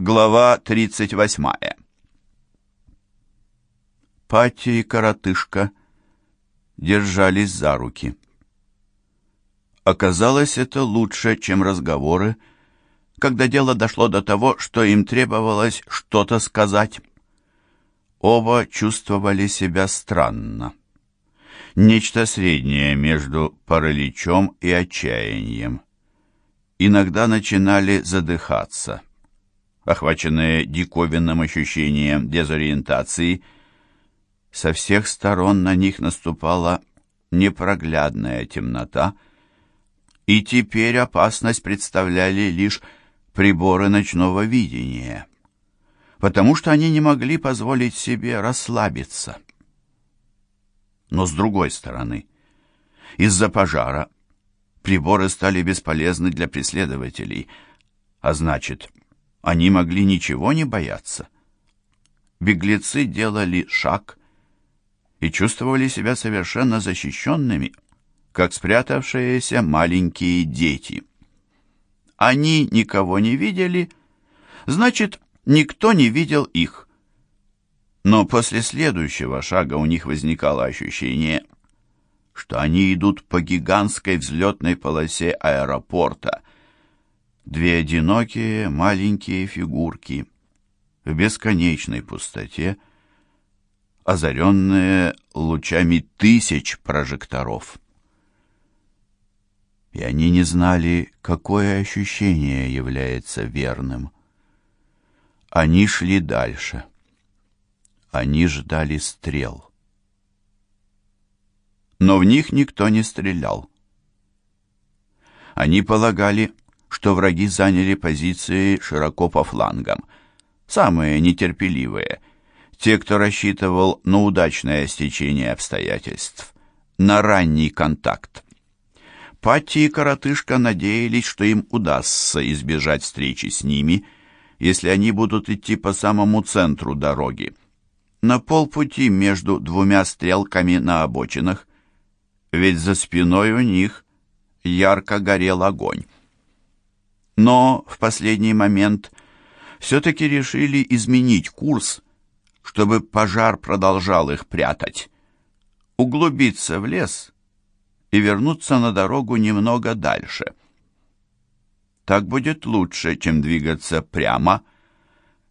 Глава 38 Пати и коротышка держались за руки. Оказалось, это лучше, чем разговоры, когда дело дошло до того, что им требовалось что-то сказать. Оба чувствовали себя странно. Нечто среднее между параличом и отчаянием. Иногда начинали задыхаться. Охваченные диковинным ощущением дезориентации, со всех сторон на них наступала непроглядная темнота, и теперь опасность представляли лишь приборы ночного видения, потому что они не могли позволить себе расслабиться. Но с другой стороны, из-за пожара приборы стали бесполезны для преследователей, а значит, они могли ничего не бояться. Беглецы делали шаг и чувствовали себя совершенно защищенными, как спрятавшиеся маленькие дети. Они никого не видели, значит, никто не видел их. Но после следующего шага у них возникало ощущение, что они идут по гигантской взлетной полосе аэропорта. Две одинокие маленькие фигурки в бесконечной пустоте, озаренные лучами тысяч прожекторов и они не знали, какое ощущение является верным. Они шли дальше. Они ждали стрел. Но в них никто не стрелял. Они полагали, что враги заняли позиции широко по флангам, самые нетерпеливые, те, кто рассчитывал на удачное стечение обстоятельств, на ранний контакт. Патти и коротышка надеялись, что им удастся избежать встречи с ними, если они будут идти по самому центру дороги. На полпути между двумя стрелками на обочинах, ведь за спиной у них ярко горел огонь. Но в последний момент все-таки решили изменить курс, чтобы пожар продолжал их прятать. Углубиться в лес и вернуться на дорогу немного дальше. Так будет лучше, чем двигаться прямо,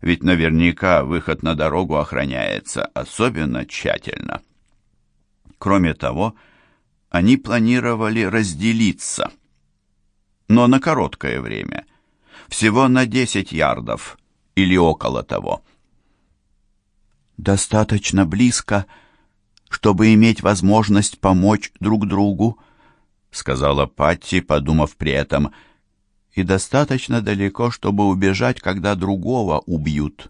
ведь наверняка выход на дорогу охраняется особенно тщательно. Кроме того, они планировали разделиться, но на короткое время, всего на 10 ярдов или около того. «Достаточно близко», чтобы иметь возможность помочь друг другу», — сказала Патти, подумав при этом, «и достаточно далеко, чтобы убежать, когда другого убьют.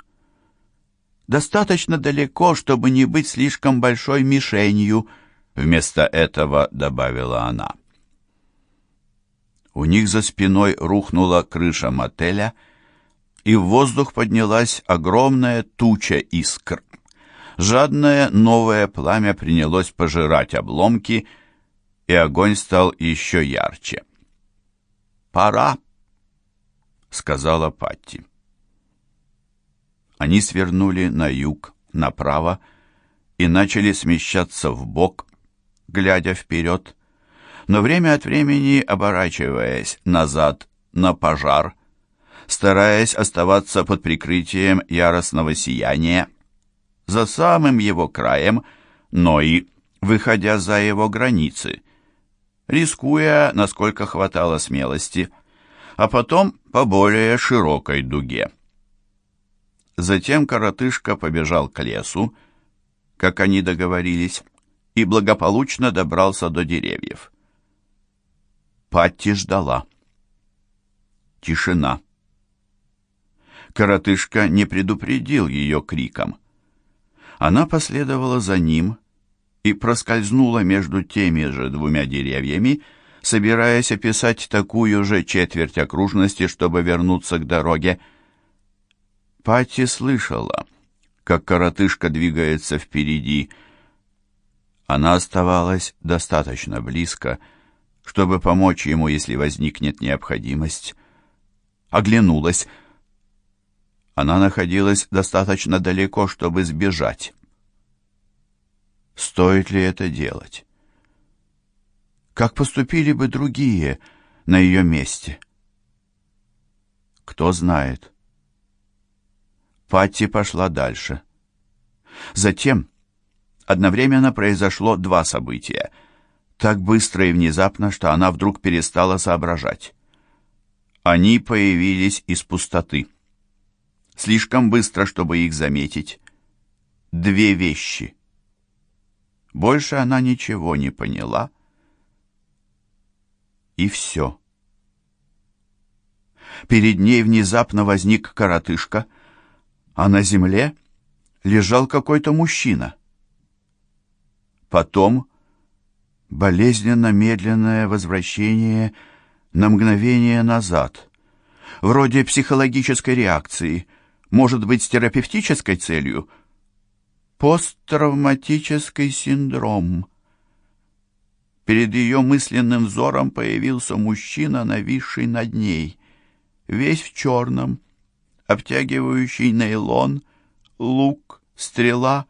Достаточно далеко, чтобы не быть слишком большой мишенью», — вместо этого добавила она. У них за спиной рухнула крыша мотеля, и в воздух поднялась огромная туча искр. Жадное новое пламя принялось пожирать обломки, и огонь стал еще ярче. «Пора», — сказала Патти. Они свернули на юг, направо, и начали смещаться в бок, глядя вперед, но время от времени оборачиваясь назад на пожар, стараясь оставаться под прикрытием яростного сияния, за самым его краем, но и выходя за его границы, рискуя, насколько хватало смелости, а потом по более широкой дуге. Затем коротышка побежал к лесу, как они договорились, и благополучно добрался до деревьев. Патти ждала. Тишина. Коротышка не предупредил ее криком. Она последовала за ним и проскользнула между теми же двумя деревьями, собираясь описать такую же четверть окружности, чтобы вернуться к дороге. Пати слышала, как коротышка двигается впереди. Она оставалась достаточно близко, чтобы помочь ему, если возникнет необходимость. Оглянулась. Она находилась достаточно далеко, чтобы сбежать. Стоит ли это делать? Как поступили бы другие на ее месте? Кто знает. Патти пошла дальше. Затем одновременно произошло два события. Так быстро и внезапно, что она вдруг перестала соображать. Они появились из пустоты. Слишком быстро, чтобы их заметить. Две вещи. Больше она ничего не поняла. И все. Перед ней внезапно возник коротышка, а на земле лежал какой-то мужчина. Потом болезненно медленное возвращение на мгновение назад, вроде психологической реакции, может быть, с терапевтической целью. Посттравматический синдром. Перед ее мысленным взором появился мужчина, нависший над ней, весь в черном, обтягивающий нейлон, лук, стрела,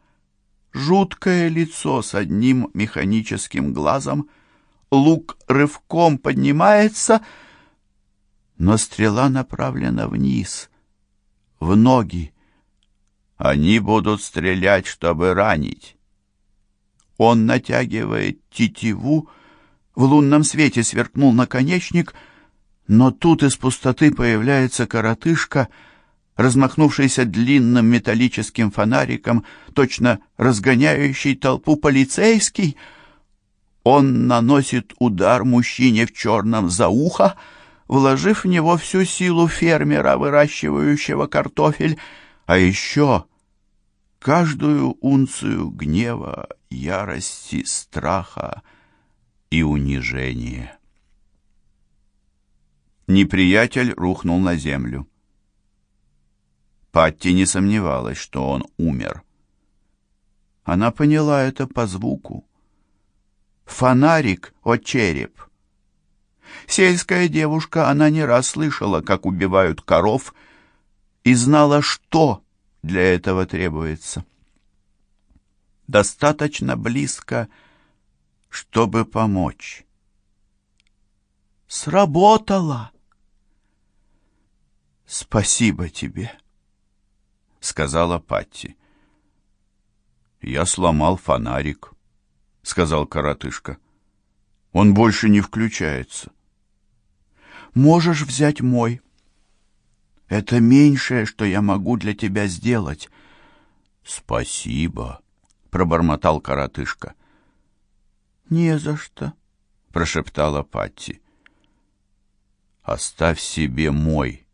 жуткое лицо с одним механическим глазом, лук рывком поднимается, но стрела направлена вниз, в ноги. Они будут стрелять, чтобы ранить. Он натягивает тетиву, в лунном свете сверкнул наконечник, но тут из пустоты появляется коротышка — размахнувшийся длинным металлическим фонариком, точно разгоняющий толпу полицейский. Он наносит удар мужчине в черном за ухо, вложив в него всю силу фермера, выращивающего картофель, а еще каждую унцию гнева, ярости, страха и унижения. Неприятель рухнул на землю. Патти не сомневалась, что он умер. Она поняла это по звуку. Фонарик о череп. Сельская девушка, она не раз слышала, как убивают коров, и знала, что для этого требуется. Достаточно близко, чтобы помочь. Сработало! Спасибо тебе сказала Патти. «Я сломал фонарик», — сказал коротышка. «Он больше не включается». «Можешь взять мой. Это меньшее, что я могу для тебя сделать». «Спасибо», — пробормотал коротышка. «Не за что», — прошептала Патти. «Оставь себе мой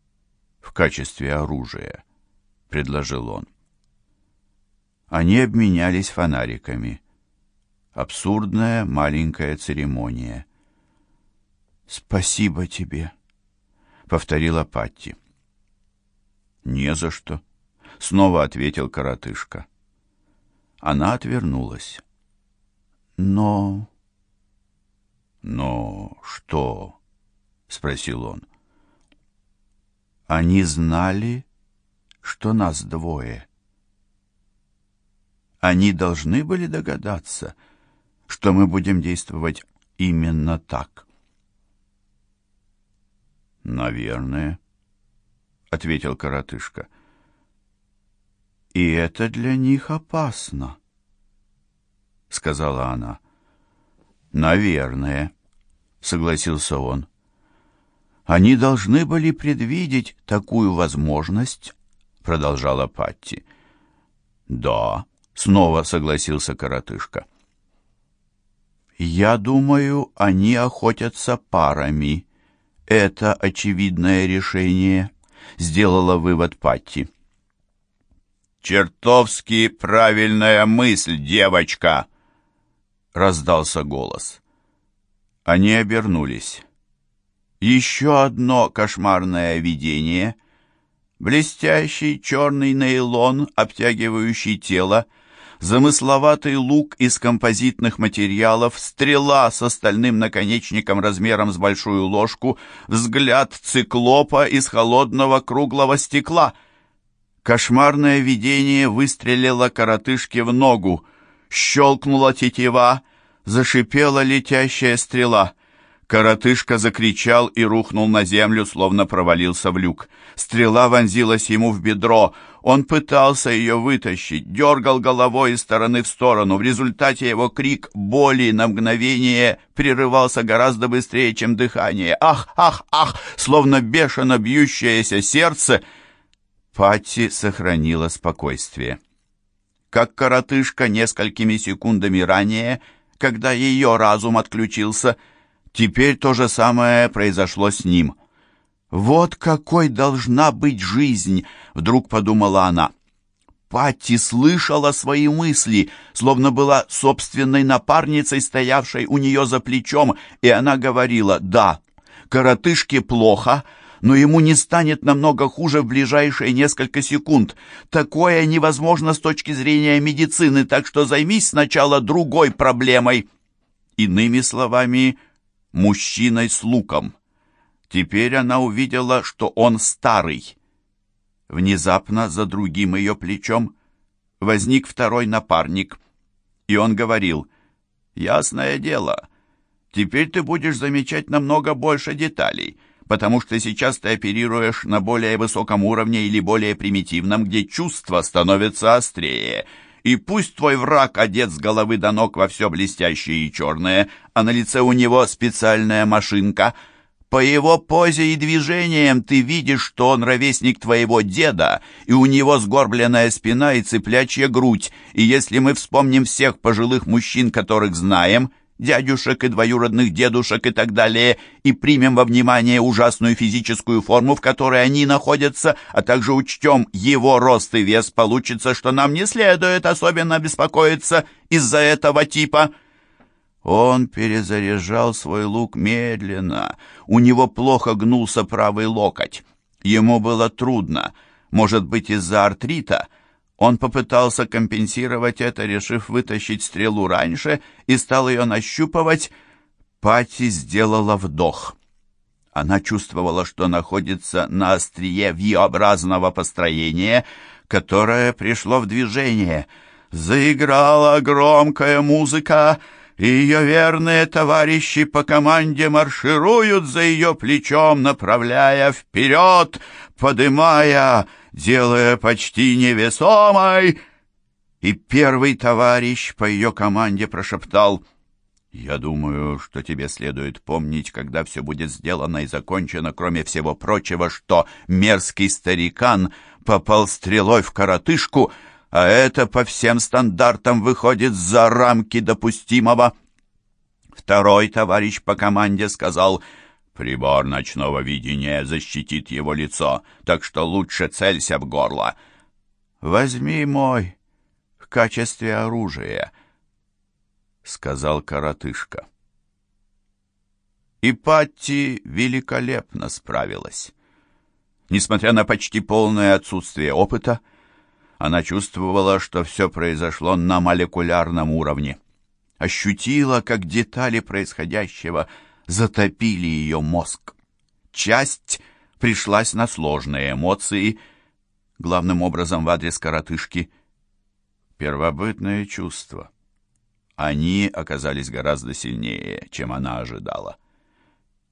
в качестве оружия», предложил он. Они обменялись фонариками. Абсурдная маленькая церемония. «Спасибо тебе», — повторила Патти. «Не за что», — снова ответил коротышка. Она отвернулась. «Но...» «Но что?» — спросил он. «Они знали, что нас двое. Они должны были догадаться, что мы будем действовать именно так. «Наверное», — ответил коротышка. «И это для них опасно», — сказала она. «Наверное», — согласился он. «Они должны были предвидеть такую возможность — продолжала Патти. «Да», — снова согласился коротышка. «Я думаю, они охотятся парами. Это очевидное решение», — сделала вывод Патти. «Чертовски правильная мысль, девочка!» — раздался голос. Они обернулись. Еще одно кошмарное видение — Блестящий черный нейлон, обтягивающий тело, замысловатый лук из композитных материалов, стрела с остальным наконечником размером с большую ложку, взгляд циклопа из холодного круглого стекла. Кошмарное видение выстрелило коротышке в ногу. Щелкнула тетива, зашипела летящая стрела. Коротышка закричал и рухнул на землю, словно провалился в люк. Стрела вонзилась ему в бедро. Он пытался ее вытащить, дергал головой из стороны в сторону. В результате его крик боли на мгновение прерывался гораздо быстрее, чем дыхание. «Ах, ах, ах!» Словно бешено бьющееся сердце. Патти сохранила спокойствие. Как коротышка несколькими секундами ранее, когда ее разум отключился — Теперь то же самое произошло с ним. «Вот какой должна быть жизнь!» — вдруг подумала она. Патти слышала свои мысли, словно была собственной напарницей, стоявшей у нее за плечом, и она говорила «Да, коротышке плохо, но ему не станет намного хуже в ближайшие несколько секунд. Такое невозможно с точки зрения медицины, так что займись сначала другой проблемой». Иными словами, мужчиной с луком. Теперь она увидела, что он старый. Внезапно за другим ее плечом возник второй напарник, и он говорил, «Ясное дело, теперь ты будешь замечать намного больше деталей, потому что сейчас ты оперируешь на более высоком уровне или более примитивном, где чувства становятся острее». И пусть твой враг одет с головы до ног во все блестящее и черное, а на лице у него специальная машинка, по его позе и движениям ты видишь, что он ровесник твоего деда, и у него сгорбленная спина и цыплячья грудь, и если мы вспомним всех пожилых мужчин, которых знаем, дядюшек и двоюродных дедушек и так далее, и примем во внимание ужасную физическую форму, в которой они находятся, а также учтем его рост и вес, получится, что нам не следует особенно беспокоиться из-за этого типа». Он перезаряжал свой лук медленно, у него плохо гнулся правый локоть. Ему было трудно, может быть, из-за артрита, он попытался компенсировать это, решив вытащить стрелу раньше, и стал ее нащупывать. Пати сделала вдох. Она чувствовала, что находится на острие V-образного построения, которое пришло в движение. Заиграла громкая музыка, и ее верные товарищи по команде маршируют за ее плечом, направляя вперед, подымая делая почти невесомой, и первый товарищ по ее команде прошептал «Я думаю, что тебе следует помнить, когда все будет сделано и закончено, кроме всего прочего, что мерзкий старикан попал стрелой в коротышку, а это по всем стандартам выходит за рамки допустимого». Второй товарищ по команде сказал Прибор ночного видения защитит его лицо, так что лучше целься в горло. Возьми мой в качестве оружия, сказал коротышка. И Патти великолепно справилась. Несмотря на почти полное отсутствие опыта, она чувствовала, что все произошло на молекулярном уровне. Ощутила, как детали происходящего – затопили ее мозг. Часть пришлась на сложные эмоции, главным образом в адрес коротышки. Первобытные чувства. Они оказались гораздо сильнее, чем она ожидала.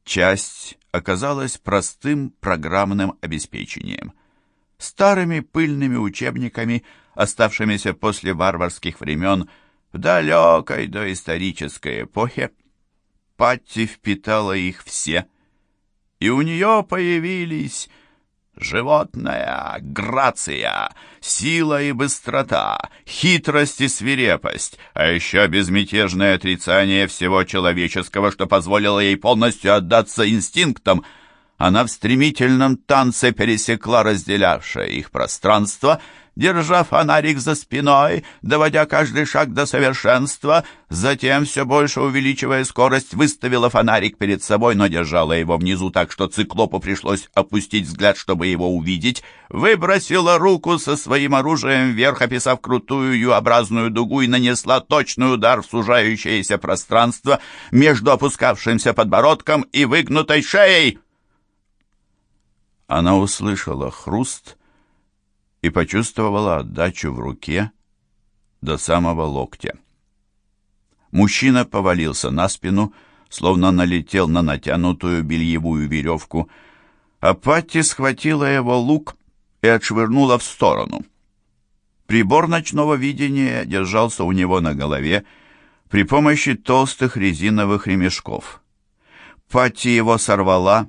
Часть оказалась простым программным обеспечением. Старыми пыльными учебниками, оставшимися после варварских времен в далекой доисторической эпохе, Патти впитала их все, и у нее появились животная грация, сила и быстрота, хитрость и свирепость, а еще безмятежное отрицание всего человеческого, что позволило ей полностью отдаться инстинктам. Она в стремительном танце пересекла разделявшее их пространство — держа фонарик за спиной, доводя каждый шаг до совершенства, затем, все больше увеличивая скорость, выставила фонарик перед собой, но держала его внизу так, что циклопу пришлось опустить взгляд, чтобы его увидеть, выбросила руку со своим оружием вверх, описав крутую Ю-образную дугу и нанесла точный удар в сужающееся пространство между опускавшимся подбородком и выгнутой шеей. Она услышала хруст, и почувствовала отдачу в руке до самого локтя. Мужчина повалился на спину, словно налетел на натянутую бельевую веревку, а Патти схватила его лук и отшвырнула в сторону. Прибор ночного видения держался у него на голове при помощи толстых резиновых ремешков. Патти его сорвала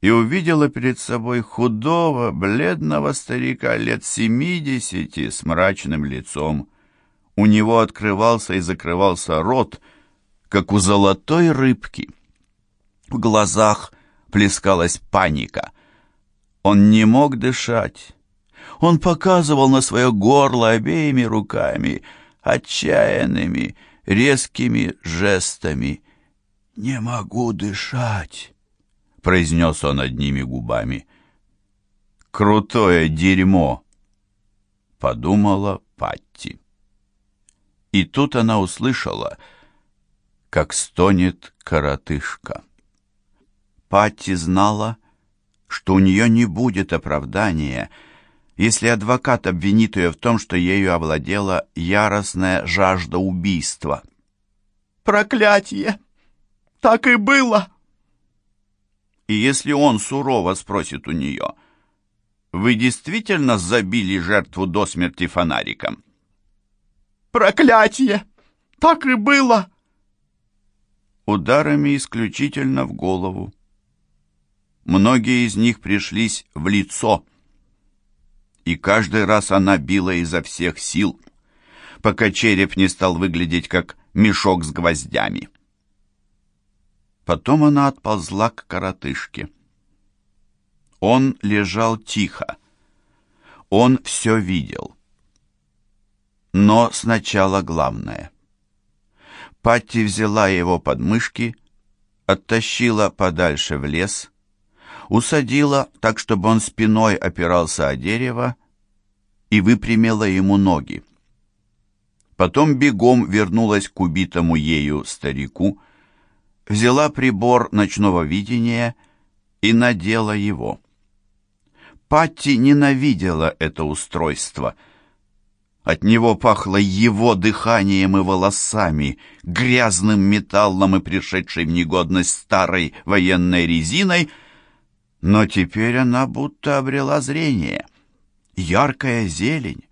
и увидела перед собой худого, бледного старика лет семидесяти с мрачным лицом. У него открывался и закрывался рот, как у золотой рыбки. В глазах плескалась паника. Он не мог дышать. Он показывал на свое горло обеими руками, отчаянными, резкими жестами. «Не могу дышать», — произнес он одними губами. «Крутое дерьмо», — подумала Патти. И тут она услышала, как стонет коротышка. Патти знала, что у нее не будет оправдания, если адвокат обвинит ее в том, что ею овладела яростная жажда убийства. «Проклятие! Так и было!» И если он сурово спросит у нее, «Вы действительно забили жертву до смерти фонариком?» «Проклятие! Так и было!» Ударами исключительно в голову. Многие из них пришлись в лицо, и каждый раз она била изо всех сил, пока череп не стал выглядеть как мешок с гвоздями. Потом она отползла к коротышке. Он лежал тихо. Он все видел. Но сначала главное. Патти взяла его под мышки, оттащила подальше в лес, усадила так, чтобы он спиной опирался о дерево и выпрямила ему ноги. Потом бегом вернулась к убитому ею старику, взяла прибор ночного видения и надела его. Патти ненавидела это устройство — от него пахло его дыханием и волосами, грязным металлом и пришедшей в негодность старой военной резиной, но теперь она будто обрела зрение. Яркая зелень,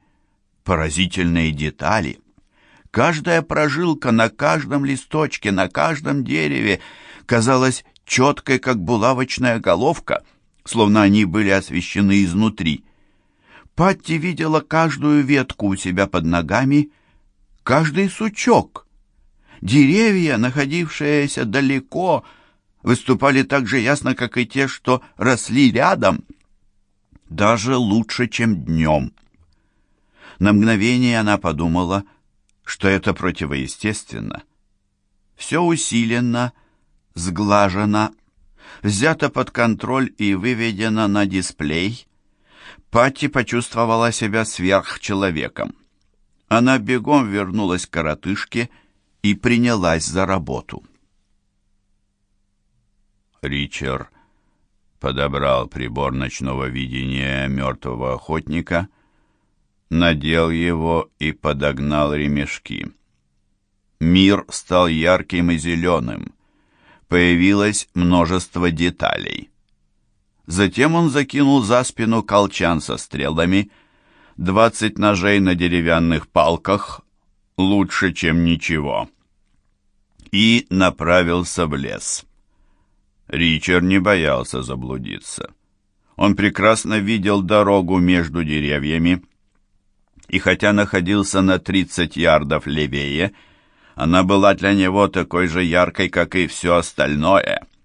поразительные детали. Каждая прожилка на каждом листочке, на каждом дереве казалась четкой, как булавочная головка, словно они были освещены изнутри. Патти видела каждую ветку у себя под ногами, каждый сучок. Деревья, находившиеся далеко, выступали так же ясно, как и те, что росли рядом, даже лучше, чем днем. На мгновение она подумала, что это противоестественно. Все усиленно, сглажено, взято под контроль и выведено на дисплей, Патти почувствовала себя сверхчеловеком. Она бегом вернулась к коротышке и принялась за работу. Ричард подобрал прибор ночного видения мертвого охотника, надел его и подогнал ремешки. Мир стал ярким и зеленым. Появилось множество деталей. Затем он закинул за спину колчан со стрелами, двадцать ножей на деревянных палках, лучше, чем ничего, и направился в лес. Ричард не боялся заблудиться. Он прекрасно видел дорогу между деревьями, и хотя находился на тридцать ярдов левее, она была для него такой же яркой, как и все остальное —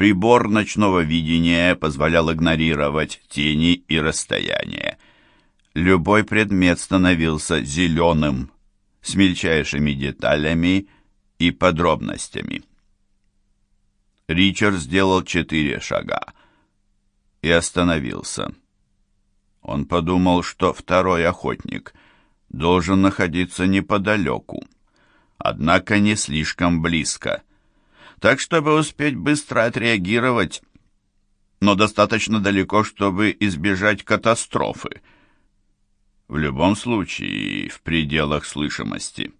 Прибор ночного видения позволял игнорировать тени и расстояние. Любой предмет становился зеленым, с мельчайшими деталями и подробностями. Ричард сделал четыре шага и остановился. Он подумал, что второй охотник должен находиться неподалеку, однако не слишком близко так чтобы успеть быстро отреагировать, но достаточно далеко, чтобы избежать катастрофы. В любом случае, в пределах слышимости.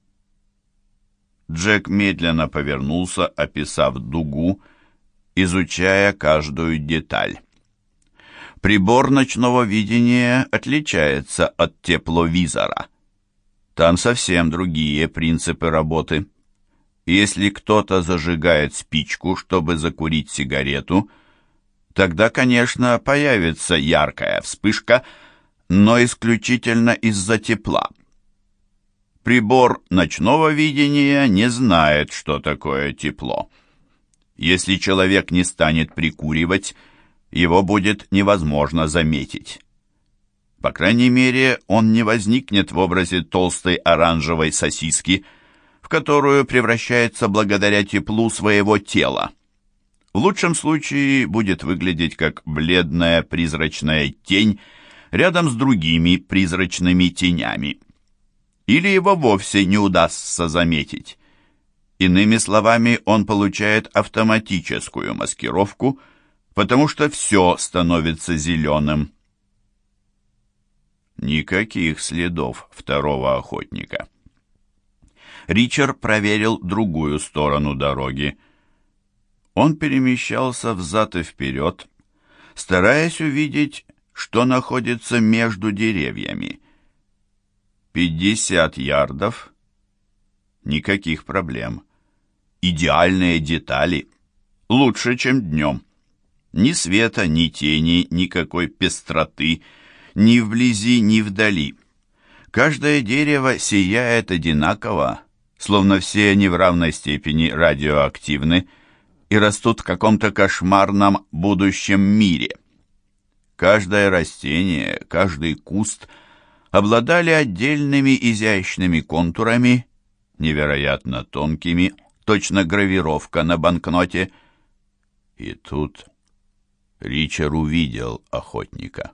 Джек медленно повернулся, описав дугу, изучая каждую деталь. Прибор ночного видения отличается от тепловизора. Там совсем другие принципы работы. Если кто-то зажигает спичку, чтобы закурить сигарету, тогда, конечно, появится яркая вспышка, но исключительно из-за тепла. Прибор ночного видения не знает, что такое тепло. Если человек не станет прикуривать, его будет невозможно заметить. По крайней мере, он не возникнет в образе толстой оранжевой сосиски, в которую превращается благодаря теплу своего тела. В лучшем случае будет выглядеть как бледная призрачная тень рядом с другими призрачными тенями. Или его вовсе не удастся заметить. Иными словами, он получает автоматическую маскировку, потому что все становится зеленым. Никаких следов второго охотника. Ричард проверил другую сторону дороги. Он перемещался взад и вперед, стараясь увидеть что находится между деревьями. Пятьдесят ярдов. Никаких проблем. Идеальные детали. Лучше, чем днем. Ни света, ни тени, никакой пестроты, ни вблизи, ни вдали. Каждое дерево сияет одинаково, словно все они в равной степени радиоактивны и растут в каком-то кошмарном будущем мире. Каждое растение, каждый куст обладали отдельными изящными контурами, невероятно тонкими, точно гравировка на банкноте. И тут Ричард увидел охотника.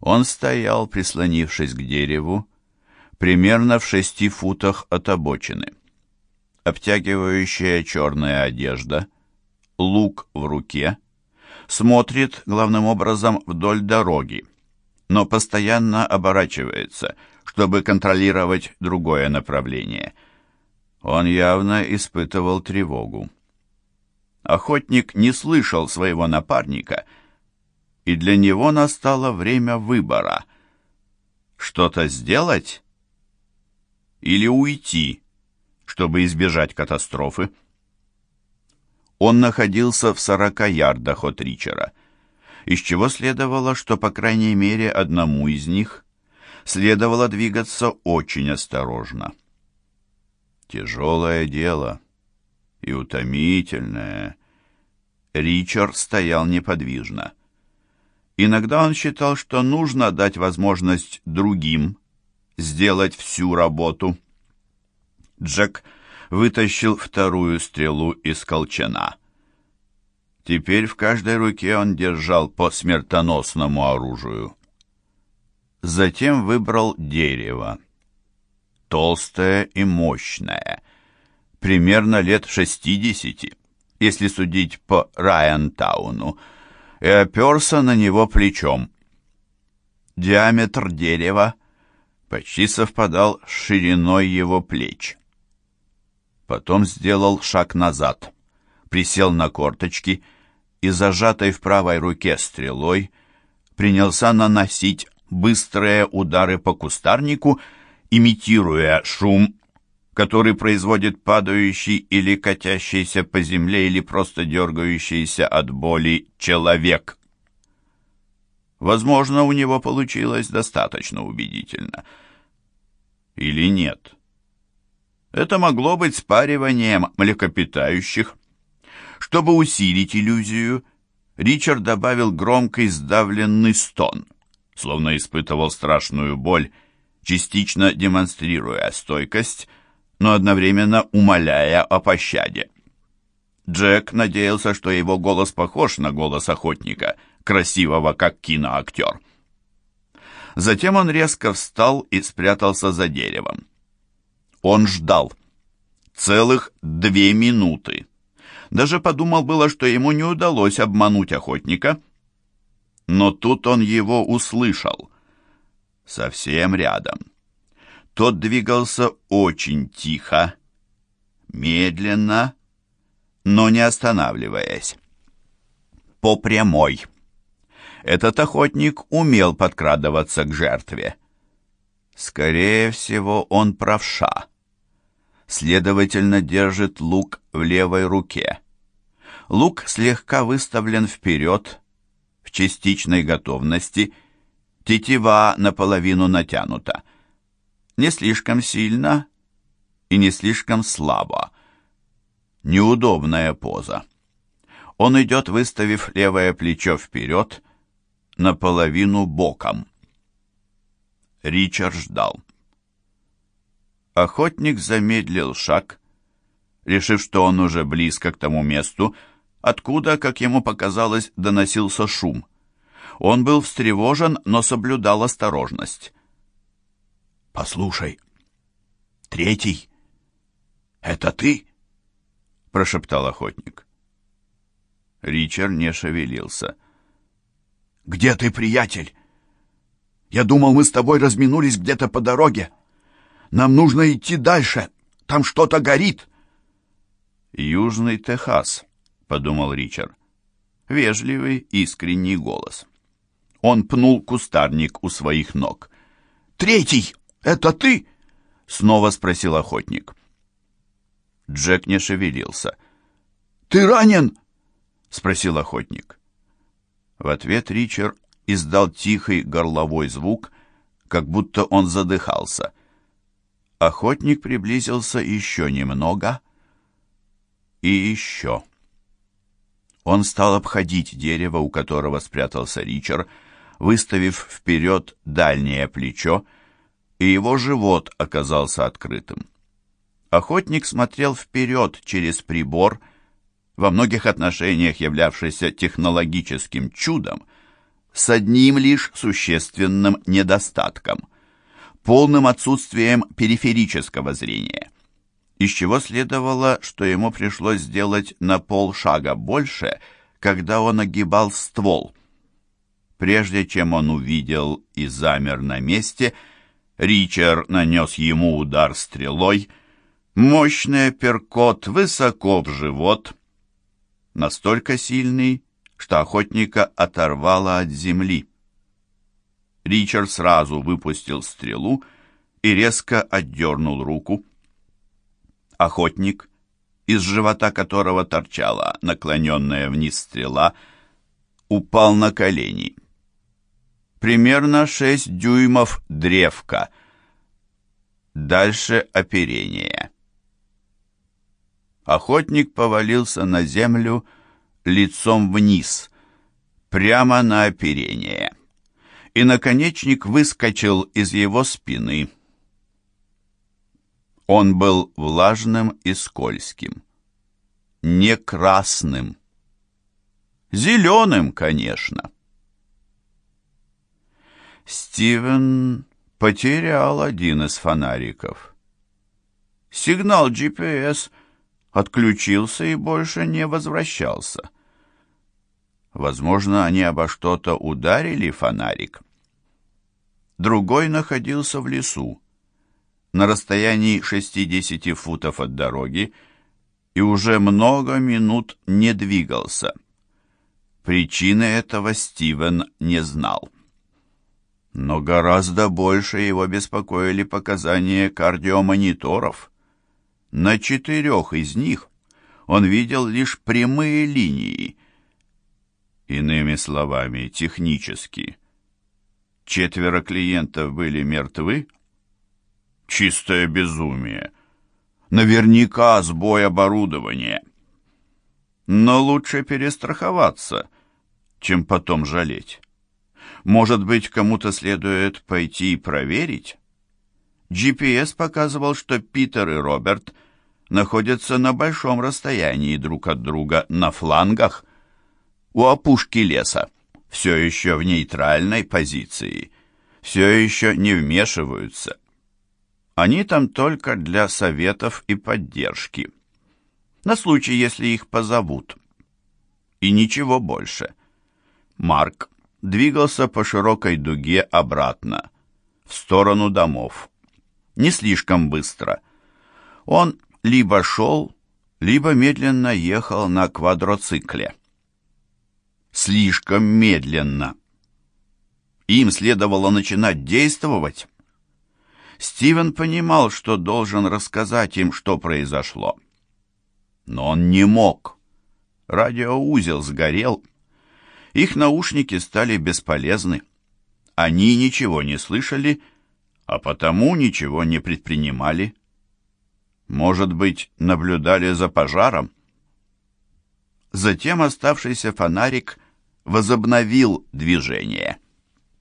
Он стоял, прислонившись к дереву, примерно в шести футах от обочины. Обтягивающая черная одежда, лук в руке — смотрит главным образом вдоль дороги, но постоянно оборачивается, чтобы контролировать другое направление. Он явно испытывал тревогу. Охотник не слышал своего напарника, и для него настало время выбора. Что-то сделать или уйти, чтобы избежать катастрофы? Он находился в сорока ярдах от Ричера, из чего следовало, что по крайней мере одному из них следовало двигаться очень осторожно. Тяжелое дело и утомительное. Ричард стоял неподвижно. Иногда он считал, что нужно дать возможность другим сделать всю работу. Джек вытащил вторую стрелу из колчана. Теперь в каждой руке он держал по смертоносному оружию. Затем выбрал дерево. Толстое и мощное, примерно лет шестидесяти, если судить по Райантауну, и оперся на него плечом. Диаметр дерева почти совпадал с шириной его плеч. Потом сделал шаг назад, присел на корточки и, зажатой в правой руке стрелой, принялся наносить быстрые удары по кустарнику, имитируя шум, который производит падающий или катящийся по земле или просто дергающийся от боли человек. Возможно, у него получилось достаточно убедительно. Или нет? Это могло быть спариванием млекопитающих. Чтобы усилить иллюзию, Ричард добавил громкий сдавленный стон, словно испытывал страшную боль, частично демонстрируя стойкость, но одновременно умоляя о пощаде. Джек надеялся, что его голос похож на голос охотника, красивого как киноактер. Затем он резко встал и спрятался за деревом. Он ждал. Целых две минуты. Даже подумал было, что ему не удалось обмануть охотника. Но тут он его услышал. совсем рядом. Тот двигался очень тихо, медленно, но не останавливаясь. По прямой. Этот охотник умел подкрадываться к жертве. Скорее всего, он правша. Следовательно, держит лук в левой руке. Лук слегка выставлен вперед, в частичной готовности, тетива наполовину натянута. Не слишком сильно и не слишком слабо. Неудобная поза. Он идет, выставив левое плечо вперед, наполовину боком. Ричард ждал. Охотник замедлил шаг, решив, что он уже близко к тому месту, откуда, как ему показалось, доносился шум. Он был встревожен, но соблюдал осторожность. «Послушай, третий, это ты?» — прошептал охотник. Ричард не шевелился. «Где ты, приятель? Я думал, мы с тобой разминулись где-то по дороге. Нам нужно идти дальше. Там что-то горит». «Южный Техас», — подумал Ричард. Вежливый, искренний голос. Он пнул кустарник у своих ног. «Третий! Это ты?» — снова спросил охотник. Джек не шевелился. «Ты ранен?» — спросил охотник. В ответ Ричард издал тихий горловой звук, как будто он задыхался. Охотник приблизился еще немного и еще. Он стал обходить дерево, у которого спрятался Ричард, выставив вперед дальнее плечо, и его живот оказался открытым. Охотник смотрел вперед через прибор, во многих отношениях являвшийся технологическим чудом, с одним лишь существенным недостатком – полным отсутствием периферического зрения, из чего следовало, что ему пришлось сделать на полшага больше, когда он огибал ствол. Прежде чем он увидел и замер на месте, Ричард нанес ему удар стрелой, мощный перкот высоко в живот, настолько сильный, что охотника оторвало от земли. Ричард сразу выпустил стрелу и резко отдернул руку. Охотник, из живота которого торчала наклоненная вниз стрела, упал на колени. Примерно шесть дюймов древка. Дальше оперение. Охотник повалился на землю, лицом вниз, прямо на оперение, и наконечник выскочил из его спины. Он был влажным и скользким, не красным, зеленым, конечно. Стивен потерял один из фонариков. Сигнал GPS отключился и больше не возвращался. Возможно, они обо что-то ударили фонарик. Другой находился в лесу, на расстоянии 60 футов от дороги, и уже много минут не двигался. Причины этого Стивен не знал. Но гораздо больше его беспокоили показания кардиомониторов. На четырех из них он видел лишь прямые линии. Иными словами, технически. Четверо клиентов были мертвы? Чистое безумие. Наверняка сбой оборудования. Но лучше перестраховаться, чем потом жалеть. Может быть, кому-то следует пойти и проверить? GPS показывал, что Питер и Роберт находятся на большом расстоянии друг от друга на флангах, у опушки леса, все еще в нейтральной позиции, все еще не вмешиваются. Они там только для советов и поддержки, на случай, если их позовут. И ничего больше. Марк двигался по широкой дуге обратно, в сторону домов. Не слишком быстро. Он либо шел, либо медленно ехал на квадроцикле. Слишком медленно. Им следовало начинать действовать. Стивен понимал, что должен рассказать им, что произошло. Но он не мог. Радиоузел сгорел. Их наушники стали бесполезны. Они ничего не слышали, а потому ничего не предпринимали. Может быть, наблюдали за пожаром? Затем оставшийся фонарик возобновил движение.